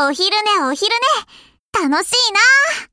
お昼寝お昼寝。楽しいな。